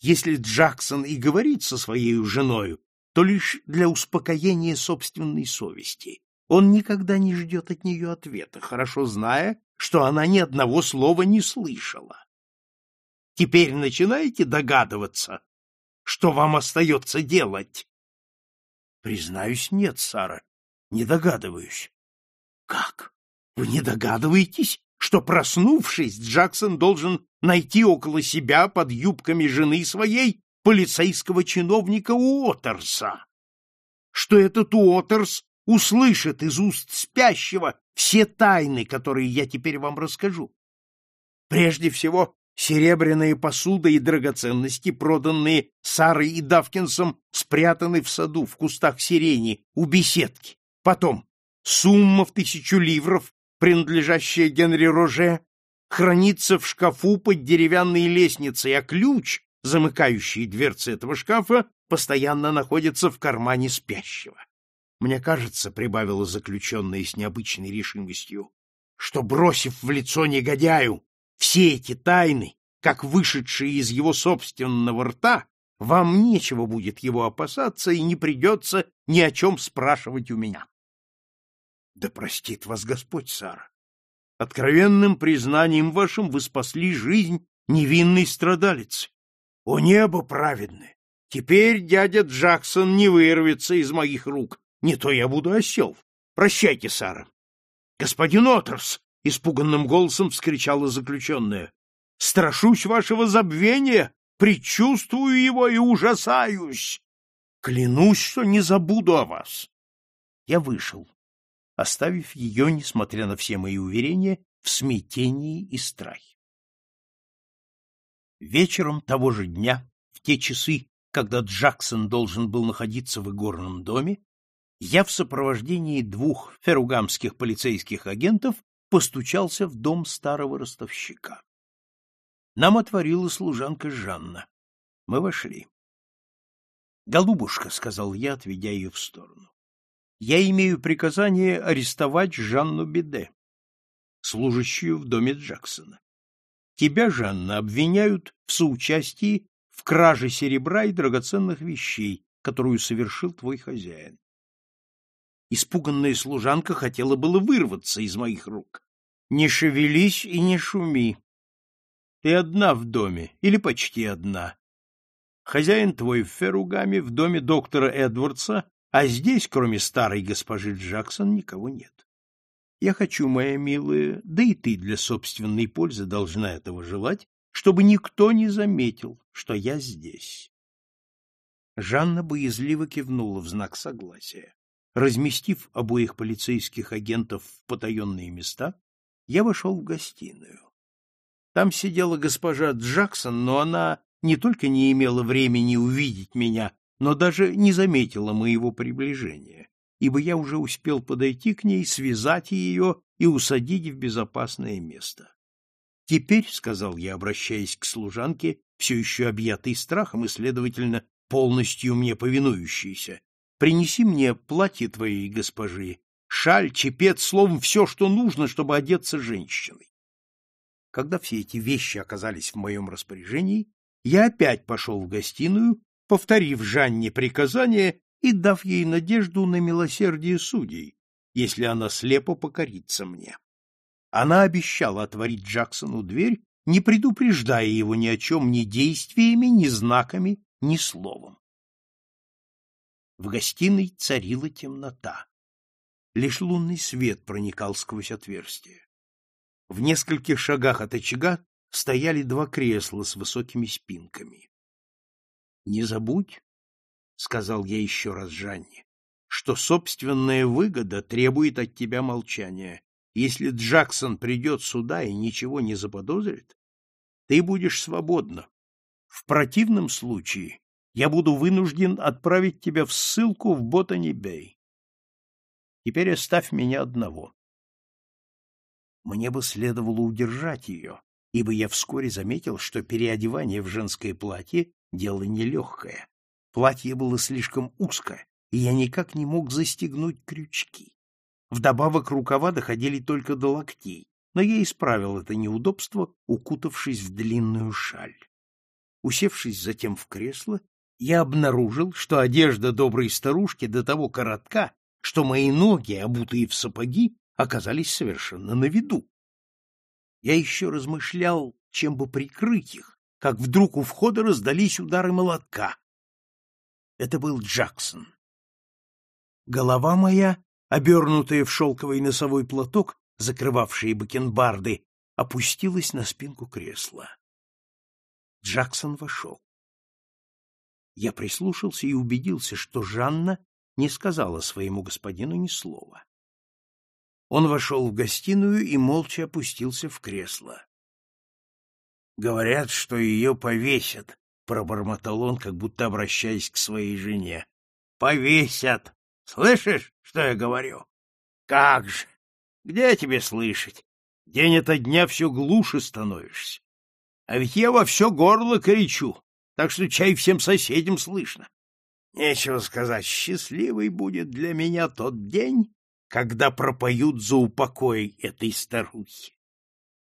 Если Джексон и говорит со своей женою, то лишь для успокоения собственной совести. Он никогда не ждет от нее ответа, хорошо зная, что она ни одного слова не слышала. Теперь начинаете догадываться, что вам остается делать? Признаюсь, нет, Сара, не догадываюсь. Как? Вы не догадываетесь, что, проснувшись, Джексон должен найти около себя под юбками жены своей полицейского чиновника Уотерса? Что этот Уотерс услышит из уст спящего все тайны, которые я теперь вам расскажу? Прежде всего, Серебряные посуда и драгоценности, проданные Сарой и Давкинсом, спрятаны в саду, в кустах сирени, у беседки. Потом сумма в тысячу ливров, принадлежащая Генри Роже, хранится в шкафу под деревянной лестницей, а ключ, замыкающий дверцы этого шкафа, постоянно находится в кармане спящего. Мне кажется, — прибавила заключенная с необычной решимостью, — что, бросив в лицо негодяю все эти тайны, как вышедшие из его собственного рта, вам нечего будет его опасаться и не придется ни о чем спрашивать у меня. Да простит вас Господь, Сара. Откровенным признанием вашим вы спасли жизнь невинной страдалицы. О небо праведное! Теперь дядя Джексон не вырвется из моих рук, не то я буду осел. Прощайте, Сара. Господин Отерс, — испуганным голосом вскричала заключенная. — Страшусь вашего забвения, предчувствую его и ужасаюсь. Клянусь, что не забуду о вас. Я вышел, оставив ее, несмотря на все мои уверения, в смятении и страхе. Вечером того же дня, в те часы, когда Джексон должен был находиться в игорном доме, я в сопровождении двух феругамских полицейских агентов постучался в дом старого ростовщика. Нам отворила служанка Жанна. Мы вошли. «Голубушка», — сказал я, отведя ее в сторону, — «я имею приказание арестовать Жанну Беде, служащую в доме Джексона. Тебя, Жанна, обвиняют в соучастии в краже серебра и драгоценных вещей, которую совершил твой хозяин. Испуганная служанка хотела было вырваться из моих рук. Не шевелись и не шуми. Ты одна в доме, или почти одна. Хозяин твой в Феругаме, в доме доктора Эдвардса, а здесь, кроме старой госпожи Джексон, никого нет. Я хочу, моя милая, да и ты для собственной пользы должна этого желать, чтобы никто не заметил, что я здесь. Жанна боязливо кивнула в знак согласия. Разместив обоих полицейских агентов в потаенные места, я вошел в гостиную. Там сидела госпожа Джексон, но она не только не имела времени увидеть меня, но даже не заметила моего приближения, ибо я уже успел подойти к ней, связать ее и усадить в безопасное место. «Теперь», — сказал я, обращаясь к служанке, все еще объятой страхом и, следовательно, полностью мне повинующейся, принеси мне платье твоей госпожи, шаль, чепец, словом, все, что нужно, чтобы одеться женщиной. Когда все эти вещи оказались в моем распоряжении, я опять пошел в гостиную, повторив Жанне приказание и дав ей надежду на милосердие судей, если она слепо покорится мне. Она обещала отворить Джексону дверь, не предупреждая его ни о чем ни действиями, ни знаками, ни словом. В гостиной царила темнота. Лишь лунный свет проникал сквозь отверстие. В нескольких шагах от очага стояли два кресла с высокими спинками. — Не забудь, — сказал я еще раз Жанне, — что собственная выгода требует от тебя молчания. Если Джексон придет сюда и ничего не заподозрит, ты будешь свободна. В противном случае я буду вынужден отправить тебя в ссылку в Ботани-Бэй. Теперь оставь меня одного. Мне бы следовало удержать ее, ибо я вскоре заметил, что переодевание в женское платье — дело нелегкое. Платье было слишком узкое, и я никак не мог застегнуть крючки. Вдобавок рукава доходили только до локтей, но я исправил это неудобство, укутавшись в длинную шаль. Усевшись затем в кресло, я обнаружил, что одежда доброй старушки до того коротка, что мои ноги, обутые в сапоги, оказались совершенно на виду. Я еще размышлял, чем бы прикрыть их, как вдруг у входа раздались удары молотка. Это был Джексон. Голова моя, обернутая в шелковый носовой платок, закрывавший бакенбарды, опустилась на спинку кресла. Джексон вошел. Я прислушался и убедился, что Жанна не сказала своему господину ни слова. Он вошел в гостиную и молча опустился в кресло. «Говорят, что ее повесят», — пробормотал он, как будто обращаясь к своей жене. «Повесят! Слышишь, что я говорю? Как же! Где тебе слышать? День ото дня все глуше становишься. А ведь я во все горло кричу, так что чай всем соседям слышно. Нечего сказать, счастливый будет для меня тот день, когда пропоют за упокой этой старухи.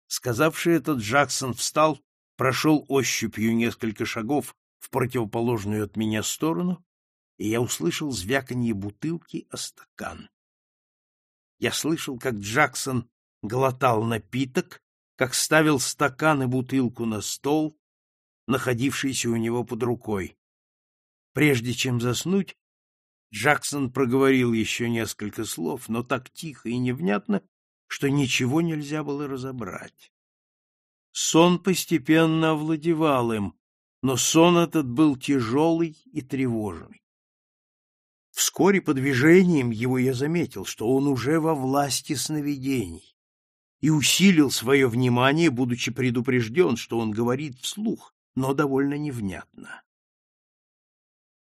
Сказавший это, Джексон встал, прошел ощупью несколько шагов в противоположную от меня сторону, и я услышал звяканье бутылки о стакан. Я слышал, как Джексон глотал напиток, как ставил стакан и бутылку на стол, находившийся у него под рукой. Прежде чем заснуть, Джексон проговорил еще несколько слов, но так тихо и невнятно, что ничего нельзя было разобрать. Сон постепенно овладевал им, но сон этот был тяжелый и тревожный. Вскоре по движениям его я заметил, что он уже во власти сновидений, и усилил свое внимание, будучи предупрежден, что он говорит вслух, но довольно невнятно.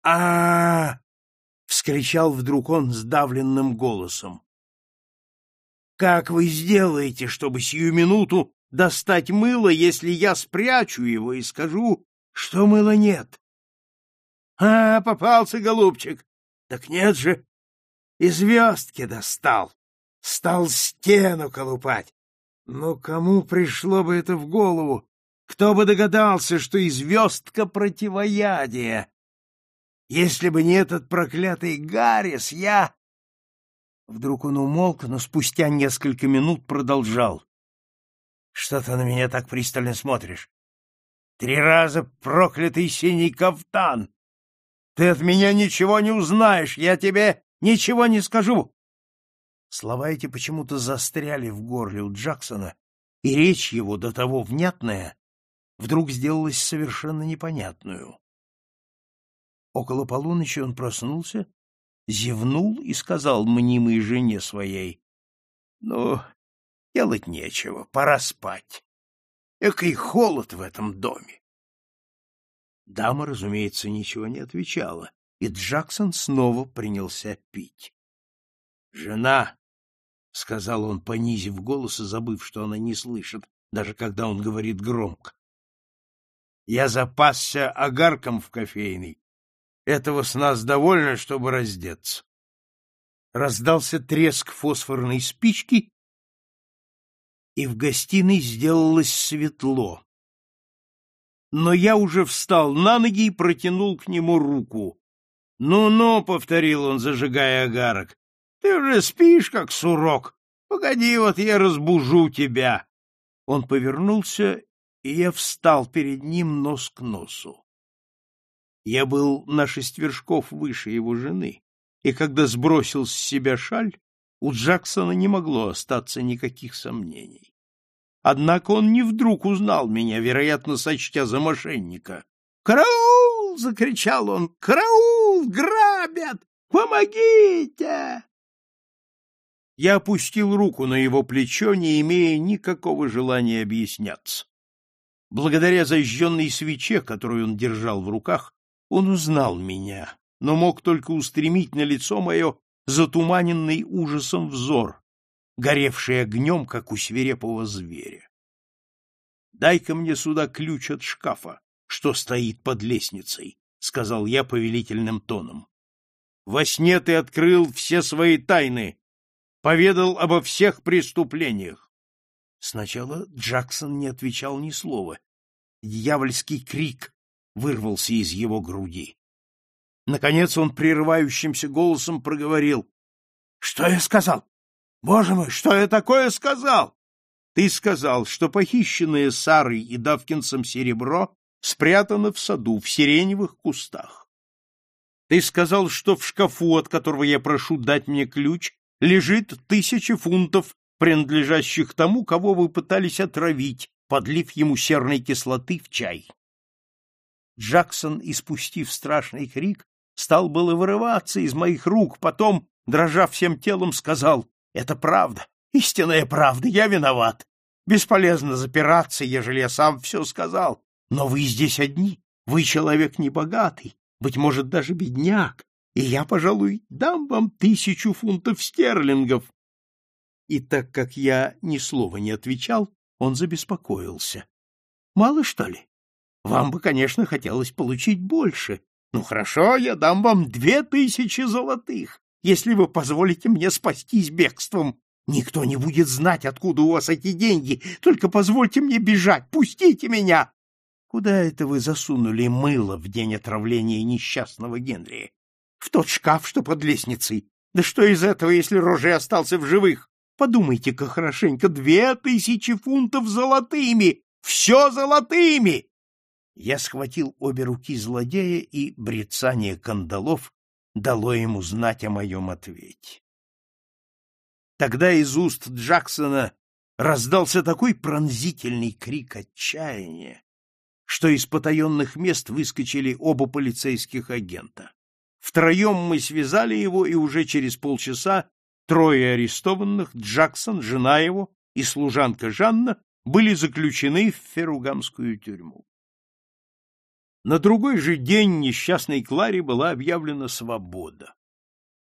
а, -а, -а вскричал вдруг он сдавленным голосом. Как вы сделаете, чтобы сию минуту достать мыло, если я спрячу его и скажу, что мыла нет? А, попался, голубчик. Так нет же. И звездки достал. Стал стену колупать. Но кому пришло бы это в голову? Кто бы догадался, что и звездка противоядие? Если бы не этот проклятый Гаррис, я...» Вдруг он умолк, но спустя несколько минут продолжал. «Что ты на меня так пристально смотришь? Три раза проклятый синий кафтан! Ты от меня ничего не узнаешь, я тебе ничего не скажу!» Слова эти почему-то застряли в горле у Джексона, и речь его, до того внятная, вдруг сделалась совершенно непонятную. Около полуночи он проснулся, зевнул и сказал мнимой жене своей, — Ну, делать нечего, пора спать. Экой холод в этом доме. Дама, разумеется, ничего не отвечала, и Джексон снова принялся пить. — Жена, — сказал он, понизив голос и забыв, что она не слышит, даже когда он говорит громко. — Я запасся огарком в кофейной. Этого с нас довольно, чтобы раздеться. Раздался треск фосфорной спички, и в гостиной сделалось светло. Но я уже встал на ноги и протянул к нему руку. «Ну-ну», — повторил он, зажигая огарок, — «ты уже спишь, как сурок. Погоди, вот я разбужу тебя». Он повернулся, и я встал перед ним нос к носу. Я был на шесть вершков выше его жены, и когда сбросил с себя шаль, у Джексона не могло остаться никаких сомнений. Однако он не вдруг узнал меня, вероятно, сочтя за мошенника. «Караул!» — закричал он. «Караул! Грабят! Помогите!» Я опустил руку на его плечо, не имея никакого желания объясняться. Благодаря зажженной свече, которую он держал в руках, он узнал меня, но мог только устремить на лицо мое затуманенный ужасом взор, горевший огнем, как у свирепого зверя. — Дай-ка мне сюда ключ от шкафа, что стоит под лестницей, — сказал я повелительным тоном. — Во сне ты открыл все свои тайны, поведал обо всех преступлениях. Сначала Джексон не отвечал ни слова. Дьявольский крик вырвался из его груди. Наконец он прерывающимся голосом проговорил. — Что я сказал? Боже мой, что я такое сказал? Ты сказал, что похищенное Сарой и Давкинсом серебро спрятано в саду, в сиреневых кустах. Ты сказал, что в шкафу, от которого я прошу дать мне ключ, лежит тысяча фунтов, принадлежащих тому, кого вы пытались отравить, подлив ему серной кислоты в чай. Джексон, испустив страшный крик, стал было вырываться из моих рук, потом, дрожа всем телом, сказал, «Это правда, истинная правда, я виноват. Бесполезно запираться, ежели я сам все сказал. Но вы здесь одни, вы человек небогатый, быть может, даже бедняк, и я, пожалуй, дам вам тысячу фунтов стерлингов. И так как я ни слова не отвечал, он забеспокоился. Мало, что ли? Вам бы, конечно, хотелось получить больше. Ну, хорошо, я дам вам две тысячи золотых, если вы позволите мне спастись бегством. Никто не будет знать, откуда у вас эти деньги. Только позвольте мне бежать, пустите меня. Куда это вы засунули мыло в день отравления несчастного Генрия? В тот шкаф, что под лестницей. Да что из этого, если Роже остался в живых? Подумайте-ка хорошенько, две тысячи фунтов золотыми! Все золотыми! Я схватил обе руки злодея, и брецание кандалов дало ему знать о моем ответе. Тогда из уст Джексона раздался такой пронзительный крик отчаяния, что из потаенных мест выскочили оба полицейских агента. Втроем мы связали его, и уже через полчаса трое арестованных, Джексон, жена его и служанка Жанна, были заключены в Феругамскую тюрьму. На другой же день несчастной Кларе была объявлена свобода.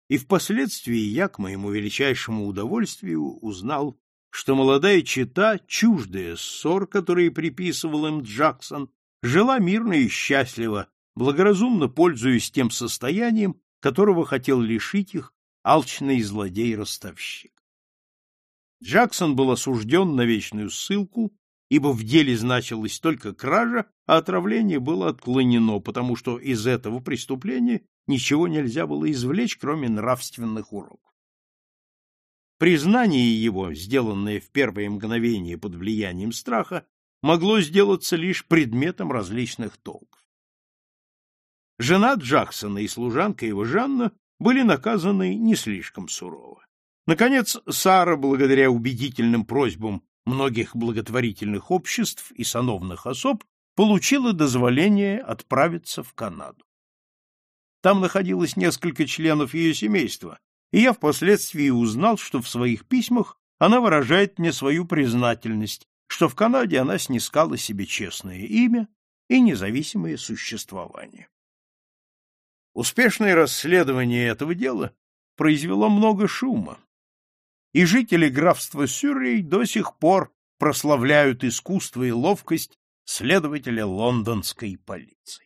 И впоследствии я, к моему величайшему удовольствию, узнал, что молодая чета, чуждая ссор, которые приписывал им Джексон, жила мирно и счастливо, благоразумно пользуясь тем состоянием, которого хотел лишить их алчный злодей-ростовщик. Джексон был осужден на вечную ссылку ибо в деле значилась только кража, а отравление было отклонено, потому что из этого преступления ничего нельзя было извлечь, кроме нравственных уроков. Признание его, сделанное в первое мгновение под влиянием страха, могло сделаться лишь предметом различных толков. Жена Джексона и служанка его Жанна были наказаны не слишком сурово. Наконец, Сара, благодаря убедительным просьбам многих благотворительных обществ и сановных особ получила дозволение отправиться в Канаду. Там находилось несколько членов ее семейства, и я впоследствии узнал, что в своих письмах она выражает мне свою признательность, что в Канаде она снискала себе честное имя и независимое существование. Успешное расследование этого дела произвело много шума, и жители графства Сюррей до сих пор прославляют искусство и ловкость следователя лондонской полиции.